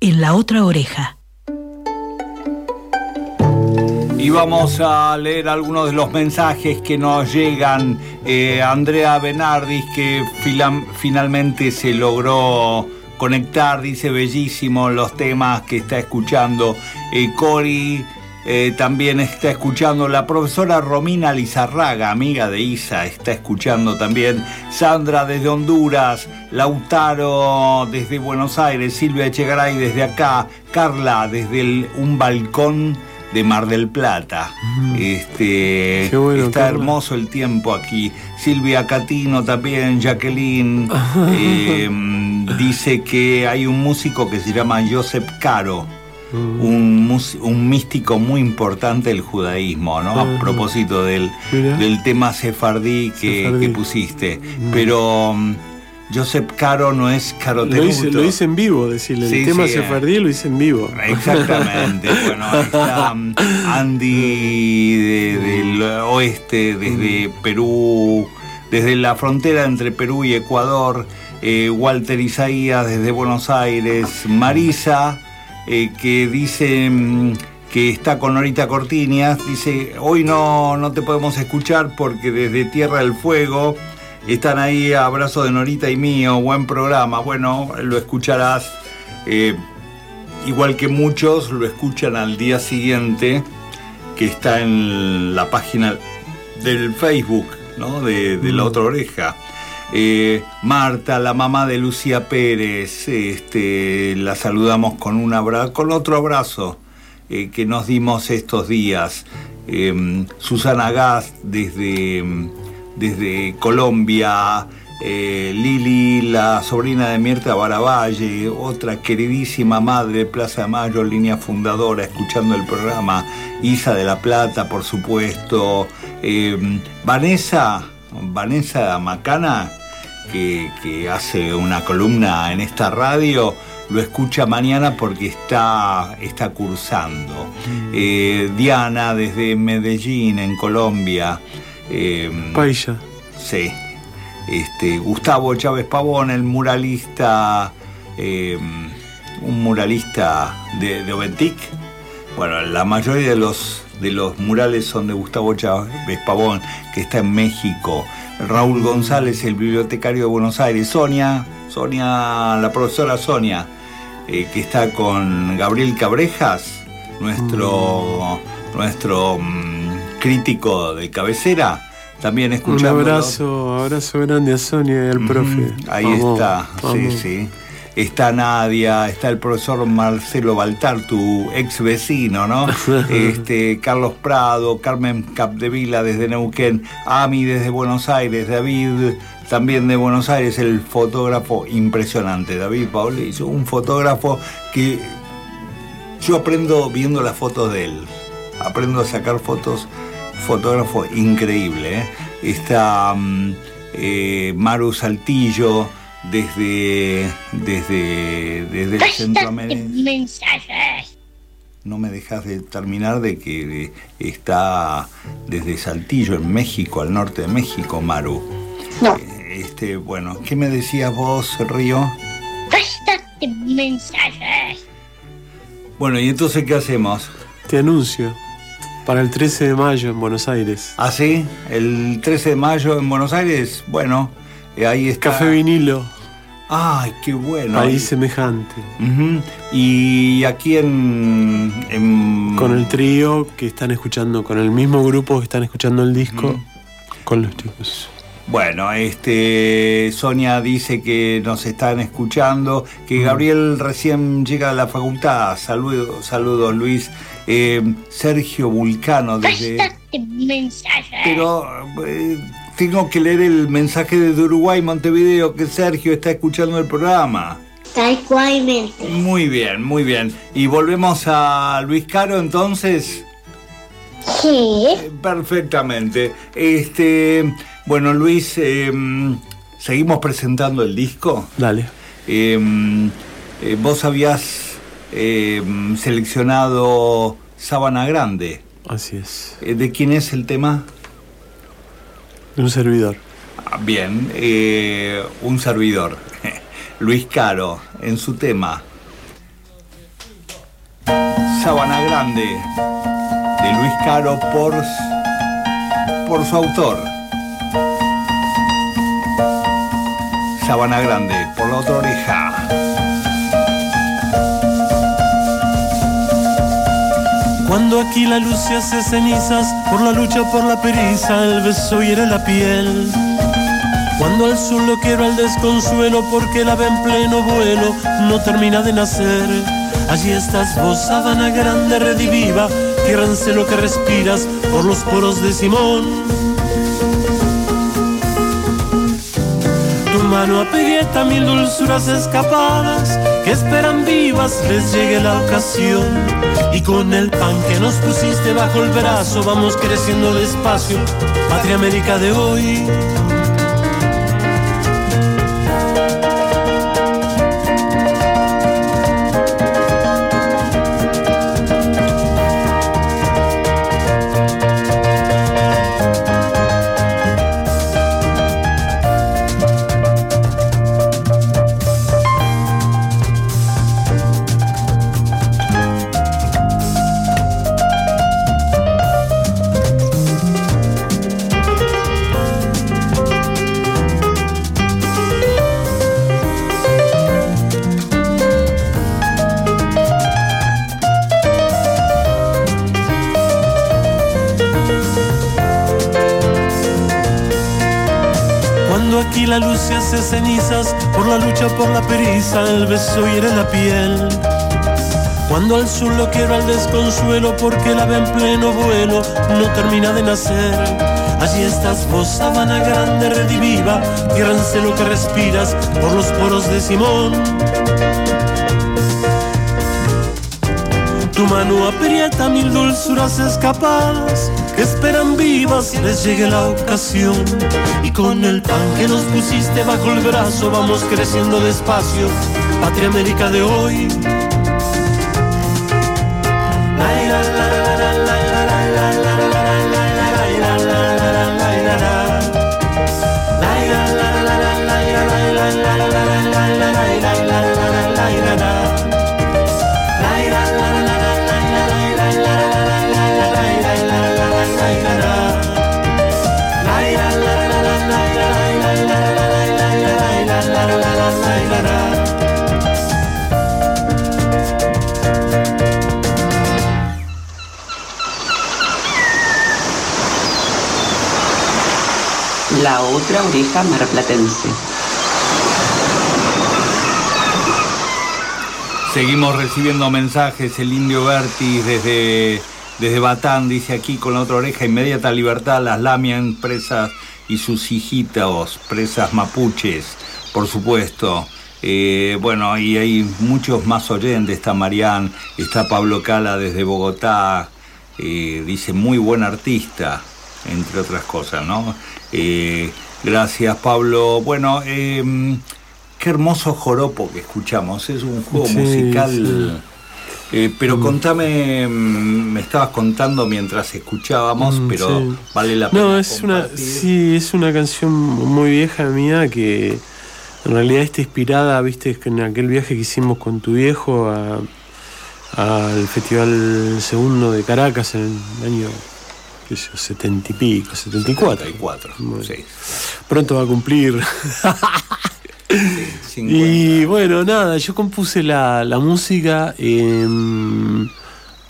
en la otra oreja. Y vamos a leer algunos de los mensajes que nos llegan. Eh, Andrea Benardis, que finalmente se logró conectar, dice bellísimo los temas que está escuchando. Eh, Cori eh, también está escuchando la profesora Romina Lizarraga, amiga de Isa, está escuchando también Sandra desde Honduras, Lautaro desde Buenos Aires, Silvia Echegaray desde acá, Carla desde un balcón de Mar del Plata. Mm. Este, está hermoso el tiempo aquí. Silvia Catino también, Jacqueline. Em, dice que hay un músico que se llama Joseph Caro un, místico muy importante del judaísmo, ¿no? A propósito del, del tema sefardí que, pusiste. Pero um, Joseph Caro no es Caro Lo hice, lo hice en vivo, decirle. el tema sefardí lo hice en vivo. Exactamente. bueno, está Andy del oeste, desde Perú, desde la frontera entre Perú y Ecuador. Eh, Walter Isaías desde Buenos Aires, Marisa eh, que dice mm, que está con Norita Cortinias, dice, hoy no, no te podemos escuchar porque desde Tierra del Fuego están ahí, abrazo de Norita y mío, buen programa, bueno, lo escucharás, eh, igual que muchos lo escuchan al día siguiente, que está en la página del Facebook, ¿no? De, de la mm. otra oreja. Eh, Marta, la mamá de Lucía Pérez, este, la saludamos con, un abrazo, con otro abrazo eh, que nos dimos estos días. Em, Susana Gas desde, desde Colombia, eh, Lili, la sobrina de Mirta Baravalle, otra queridísima madre de Plaza de Mayo, línea fundadora, escuchando el programa, Isa de la Plata, por supuesto, em, Vanessa, Vanessa Macana, que, hace una columna en esta radio, lo escucha mañana porque está, está cursando. Mm. Eh, Diana desde Medellín, en Colombia. Eh, Paisa. Sí. Este, Gustavo Chávez Pavón, el muralista, eh, un muralista de, de Oventic. Bueno, la mayoría de los, de los murales son de Gustavo Chávez Pavón, que está en México. Raúl González, el bibliotecario de Buenos Aires, Sonia, Sonia, la profesora Sonia, eh, que está con Gabriel Cabrejas, nuestro, mm. nuestro mm, crítico de cabecera, también escuchando. Un abrazo, abrazo grande a Sonia y al profe. Ahí está, sí, sí está Nadia, está el profesor Marcelo Baltar, tu ex vecino, ¿no? este, Carlos Prado, Carmen Capdevila desde Neuquén, Ami desde Buenos Aires, David también de Buenos Aires, el fotógrafo impresionante, David hizo un fotógrafo que yo aprendo viendo las fotos de él, aprendo a sacar fotos, fotógrafo increíble, ¿eh? Está mm, eh, Maru Saltillo, desde, desde, desde el Centroamérica. No me dejas de terminar de que está desde Saltillo, en México, al norte de México, Maru. No. Este, bueno, ¿qué me decías vos, Río? mensajes. Bueno, ¿y entonces qué hacemos? Te anuncio. Para el 13 de mayo en Buenos Aires. ¿Ah, sí? El 13 de mayo en Buenos Aires, bueno, eh, ahí está. Café vinilo. Ay, qué bueno. Ahí semejante. Y aquí en, Con el trío que están escuchando, con el mismo grupo que están escuchando el disco, con los chicos. Bueno, este Sonia dice que nos están escuchando, que Gabriel recién llega a la facultad. Saludos, saludos Luis. Eh, Sergio Vulcano desde. Pero eh, tengo que leer el mensaje desde Uruguay, Montevideo, que Sergio está escuchando el programa. Tal cualmente. Muy bien, muy bien. Y volvemos a Luis Caro entonces. Sí. Eh, Perfectamente. Este, bueno, Luis, em, seguimos presentando el disco. Dale. Em, eh, vos habías em, seleccionado Sábana Grande. Así es. Eh, ¿De quién es el tema? Un servidor. Ah, Bien, eh, un servidor, Luis Caro, en su tema Sábana Grande, de Luis Caro por, por su autor. Sábana Grande, por la otra oreja. Cuando aquí la luz se hace cenizas por la lucha por la periza, el beso hiere la piel. Cuando al sur lo quiero al desconsuelo porque la ve en pleno vuelo, no termina de nacer. Allí estás vos, sábana grande, rediviva, tierra en lo que respiras por los poros de Simón. Tu mano aprieta mil dulzuras escapadas que esperan vivas les llegue la ocasión. Y con el pan que nos pusiste bajo el brazo vamos creciendo despacio, Patria América de hoy. El beso hiere la piel. Cuando al sur lo quiero al desconsuelo porque la ve en pleno vuelo, no termina de nacer. Allí estás vos, sabana grande, rediviva, tierra en celo que respiras por los poros de Simón. Tu mano aprieta mil dulzuras escapadas que esperan vivas les llegue la ocasión. Y con el pan que nos pusiste bajo el brazo vamos creciendo despacio, Patria América de hoy. Oreja marplatense. Seguimos recibiendo mensajes, el indio Bertis desde, desde Batán dice aquí con la otra oreja, inmediata libertad, las lamian presas y sus hijitos, presas mapuches, por supuesto. Eh, bueno, y hay muchos más oyentes, está Marián, está Pablo Cala desde Bogotá, eh, dice muy buen artista, entre otras cosas, ¿no? Eh, gracias Pablo. Bueno, eh, qué hermoso joropo que escuchamos, es un juego Sí, musical. Eh, pero contame, mm, me estabas contando mientras escuchábamos, Mm, pero sí. vale la pena. No, es una, sí, es una canción muy vieja mía que en realidad está inspirada, viste, en aquel viaje que hicimos con tu viejo al Festival Segundo de Caracas en el año qué sé yo, setenta y pico, 74. 74, Bueno. sí. Pronto va a cumplir. 50. Y bueno, nada, yo compuse la, la música. eh,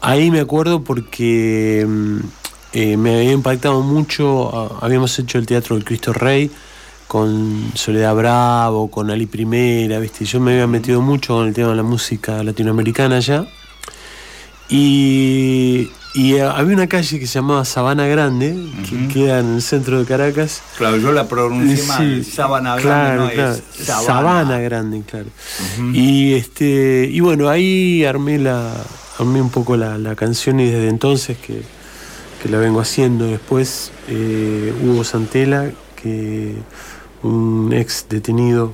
ahí me acuerdo porque eh, me había impactado mucho. ah, Habíamos hecho el teatro del Cristo Rey con Soledad Bravo, con Ali Primera, ¿viste? Yo me había metido mucho con el tema de la música latinoamericana ya. Y Y eh, había una calle que se llamaba Sabana Grande, que queda en el centro de Caracas. Claro, yo la pronuncié mal. Sabana Grande no es Sabana. Grande, claro. Y este y bueno, ahí armé la armé un poco la, canción y desde entonces que, la vengo haciendo. Después eh, Hugo Santela, que un ex detenido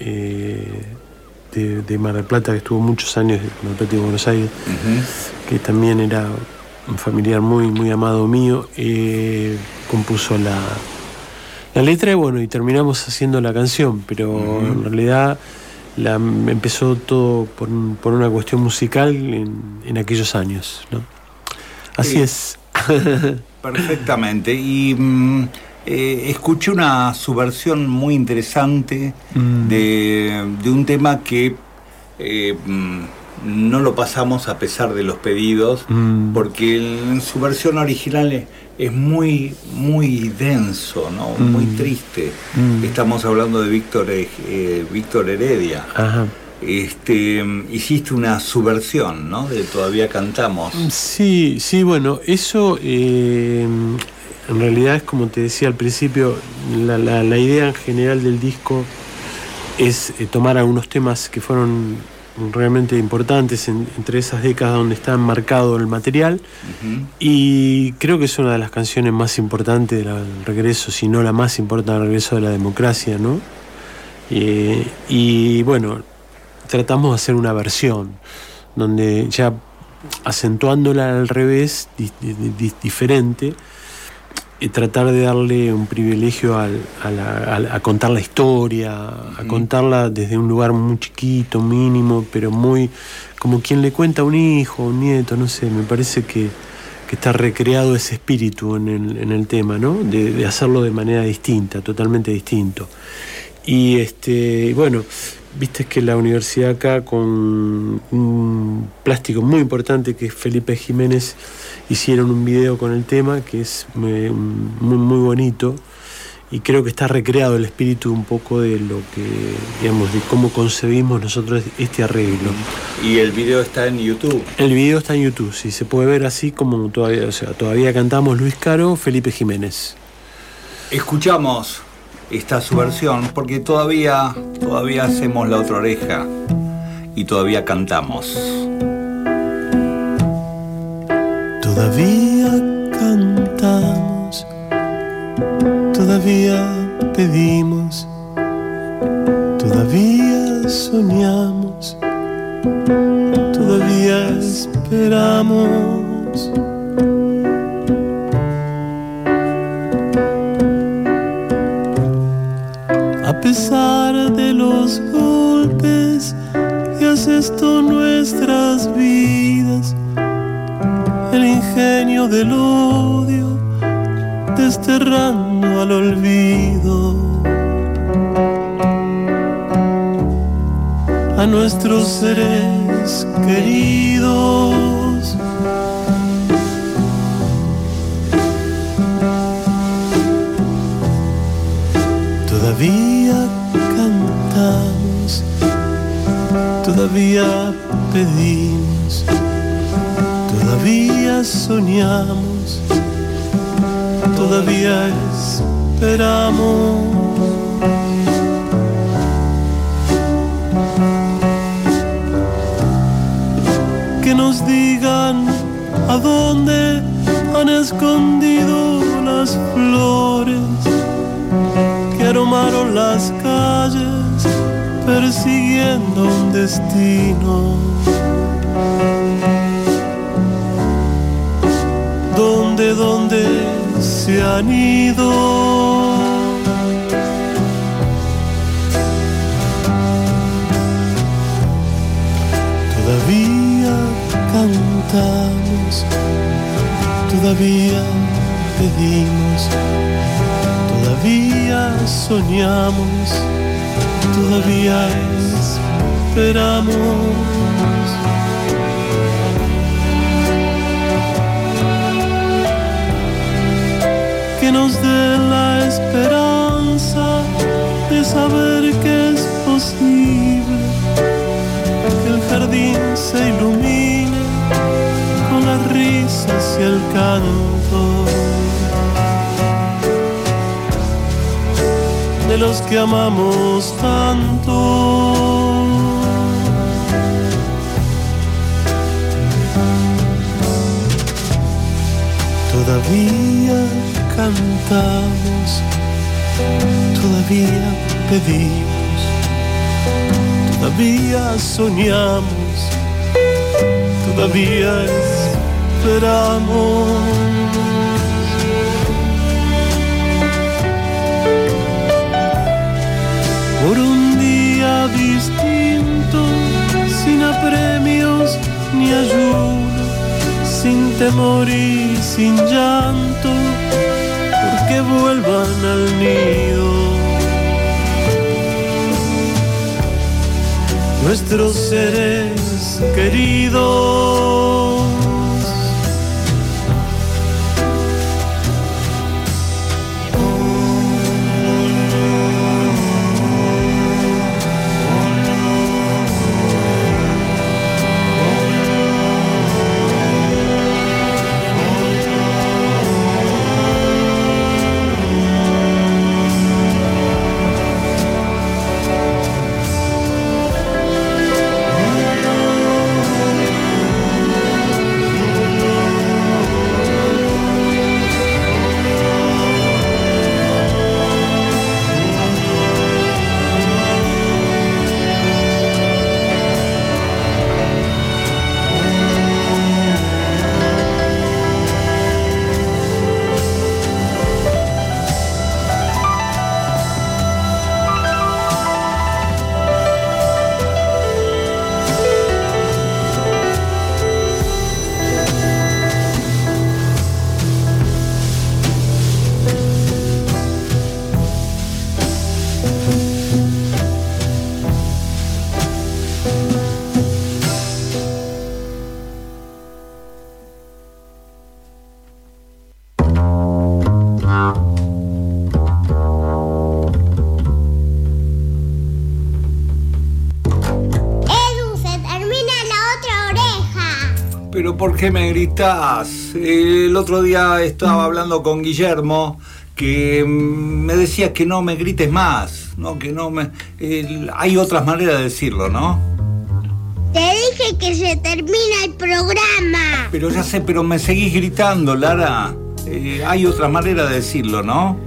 eh, de, Mar del Plata, que estuvo muchos años en Mar del Plata y Buenos Aires, que también era un familiar muy, muy amado mío, eh, compuso la, la letra y bueno, y terminamos haciendo la canción, pero en realidad la, empezó todo por, una cuestión musical en, aquellos años. ¿no? Así es. Perfectamente. Y mm, eh, escuché una subversión muy interesante mm. de, un tema que eh, mm, no lo pasamos a pesar de los pedidos, mm. porque en su versión original es, muy, muy denso, ¿no? muy triste. Estamos hablando de Víctor, eh, Víctor Heredia. Este, hiciste una subversión, ¿no? De Todavía Cantamos. Sí, sí, bueno, eso en realidad es como te decía al principio, la, idea en general del disco es eh, tomar algunos temas que fueron realmente importantes entre esas décadas donde está enmarcado el material y creo que es una de las canciones más importantes del regreso, si no la más importante del regreso de la democracia, ¿no? Eh, y bueno, tratamos de hacer una versión donde ya acentuándola al revés, diferente, tratar de darle un privilegio a, contar la historia, a contarla desde un lugar muy chiquito, mínimo, pero muy como quien le cuenta a un hijo, un nieto, no sé, me parece que, está recreado ese espíritu en el, tema, ¿no? De, hacerlo de manera distinta, totalmente distinto. Y este, bueno, viste que la universidad acá con un plástico muy importante que es Felipe Jiménez hicieron un video con el tema que es muy, muy, bonito y creo que está recreado el espíritu un poco de lo que, digamos, de cómo concebimos nosotros este arreglo. ¿Y el video está en YouTube? El video está en YouTube, sí, se puede ver así como todavía, o sea, todavía cantamos Luis Caro, Felipe Jiménez. Escuchamos esta subversión porque todavía, todavía hacemos la otra oreja y todavía cantamos. Todavía cantamos, todavía pedimos, todavía soñamos, todavía esperamos. Los golpes que has esto nuestras vidas el ingenio del odio, desterrando al olvido a nuestros seres queridos. Todavía todavía pedimos Todavía soñamos, todavía esperamos. Que nos digan a dónde han escondido las flores que aromaron las calles persiguiendo un destino. ¿Dónde, dónde se han ido? Todavía cantamos, todavía pedimos, todavía soñamos, todavía esperamos. que nos dé la esperanza de saber que es posible que el jardín se ilumine con la risa hacia el canto los que amamos tanto. Todavía cantamos, todavía pedimos, todavía soñamos, todavía esperamos. Sin apremios ni ayuda sin temor y sin llanto, porque vuelvan al nido. Nuestros seres queridos. ¿Por qué me gritas? El otro día estaba hablando con Guillermo que mm, me decía que no me grites más, ¿no? Que no me. hay otras maneras de decirlo, ¿no? Te dije que se termina el programa. Pero ya sé, pero me seguís gritando, Lara. Eh, hay otras maneras de decirlo, ¿no?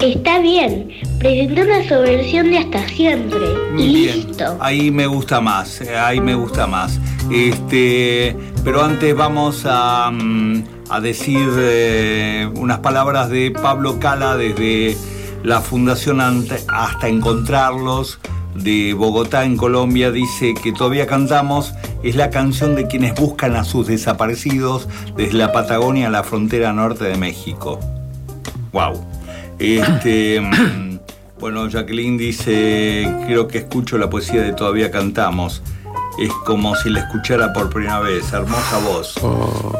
Está bien, presenta una subversión de hasta siempre. Y Bien, listo. ahí me gusta más, eh, ahí me gusta más. Este, pero antes vamos a, mm, a decir eh, unas palabras de Pablo Cala desde la Fundación Hasta Encontrarlos de Bogotá en Colombia. Dice que todavía cantamos, es la canción de quienes buscan a sus desaparecidos desde la Patagonia a la frontera norte de México. Wow. Este, mm, bueno, Jacqueline dice, creo que escucho la poesía de Todavía Cantamos. Es como si la escuchara por primera vez, hermosa voz.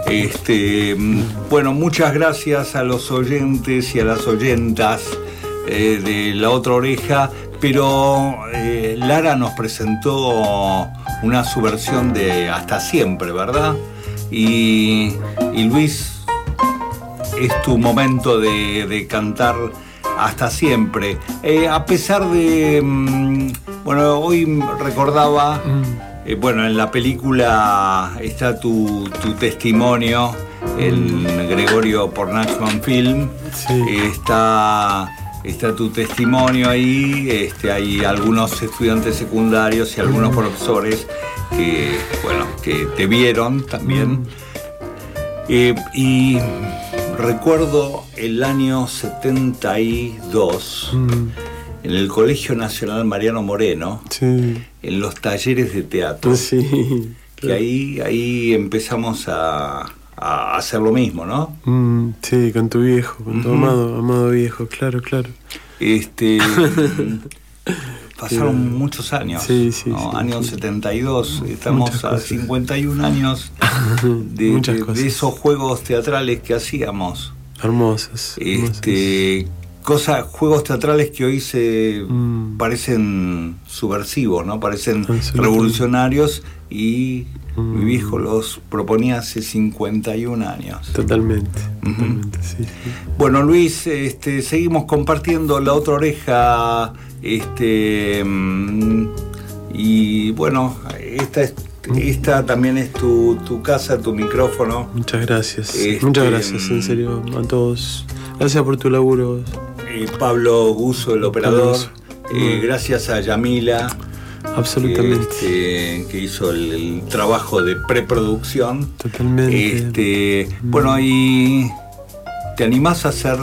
Este, mm, bueno, muchas gracias a los oyentes y a las oyentas eh, de La Otra Oreja, pero eh, Lara nos presentó una subversión de Hasta Siempre, ¿verdad? Y, y Luis, es tu momento de, de cantar hasta siempre. Eh, a pesar de. mm, bueno, hoy recordaba. Eh, bueno, en la película está tu, tu testimonio, el Gregorio Pornachman Film. Está. Está tu testimonio ahí, este, hay algunos estudiantes secundarios y algunos profesores que, bueno, que te vieron también. Eh, y recuerdo el año 72 en el Colegio Nacional Mariano Moreno, en los talleres de teatro. Sí. Que ahí, ahí empezamos a, a hacer lo mismo, ¿no? Mm, sí, con tu viejo, con tu amado, amado viejo, claro, claro. Este, pasaron muchos años. Sí, sí, ¿no? sí, Año sí. 72, estamos a cosas. 51 años de, de- de esos juegos teatrales que hacíamos. Hermosas. Este, cosas, juegos teatrales que hoy se Mm. parecen subversivos, ¿no? Parecen revolucionarios y mi Mm. viejo los proponía hace 51 años. Totalmente, totalmente, sí, sí. Bueno, Luis, este, seguimos compartiendo la otra oreja. Este, mm, y bueno, esta, es- esta también es tu, tu casa, tu micrófono. Muchas gracias. Este, Muchas gracias, en serio, a todos. Gracias por tu laburo. Eh, Pablo Guso, el operador. Eh, gracias a Yamila. Absolutamente. este, que hizo el, el trabajo de preproducción. Totalmente. Este, bueno, y te animás a hacer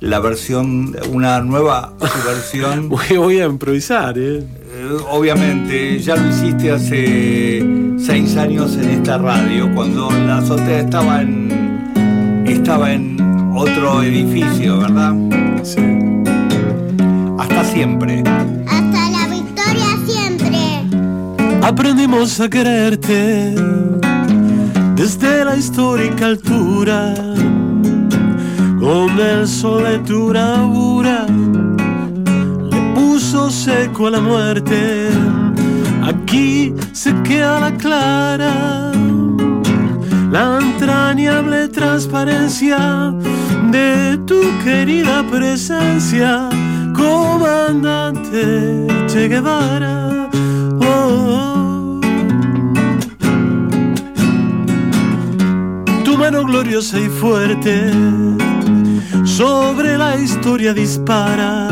la versión, una nueva versión. Voy, voy a improvisar, ¿eh? Eh, Obviamente, ya lo hiciste hace seis años en esta radio, cuando la azotea estaba en, estaba en otro edificio, ¿verdad? Siempre. Hasta la victoria siempre. Aprendimos a quererte desde la histórica altura, con el sol de tu bravura le puso seco a la muerte. Aquí se queda la clara, la entrañable transparencia de tu querida presencia, comandante Che Guevara. Oh, oh. Tu mano gloriosa y fuerte sobre la historia dispara.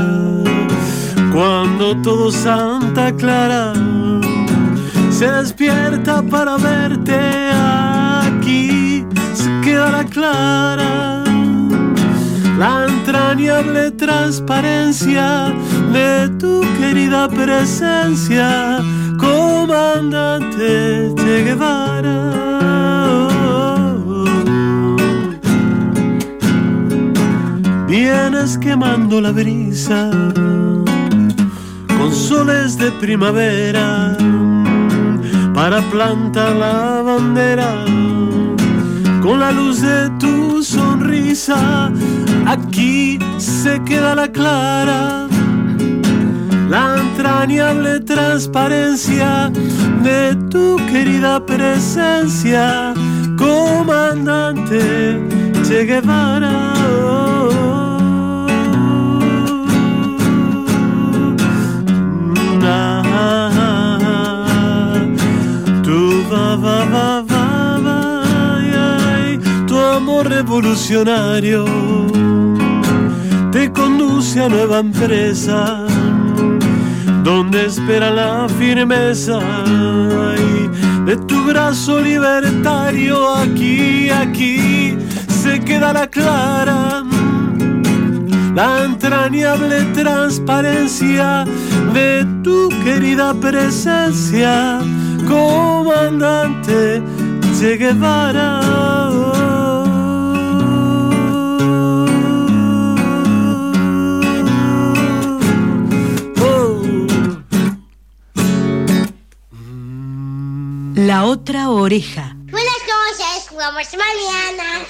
Cuando todo Santa Clara se despierta para verte aquí, se queda la clara la entrañable transparencia de tu querida presencia, comandante Che Guevara. Vienes quemando la brisa con soles de primavera para plantar la bandera con la luz de tu sonrisa. Aquí se queda la clara, la entrañable transparencia de tu querida presencia, comandante Che Guevara. Revolucionario te conduce a nueva empresa donde espera la firmeza ay, de tu brazo libertario aquí, aquí se queda la clara la entrañable transparencia de tu querida presencia, comandante Che Guevara. La otra oreja. Buenas noches, jugamos mañana.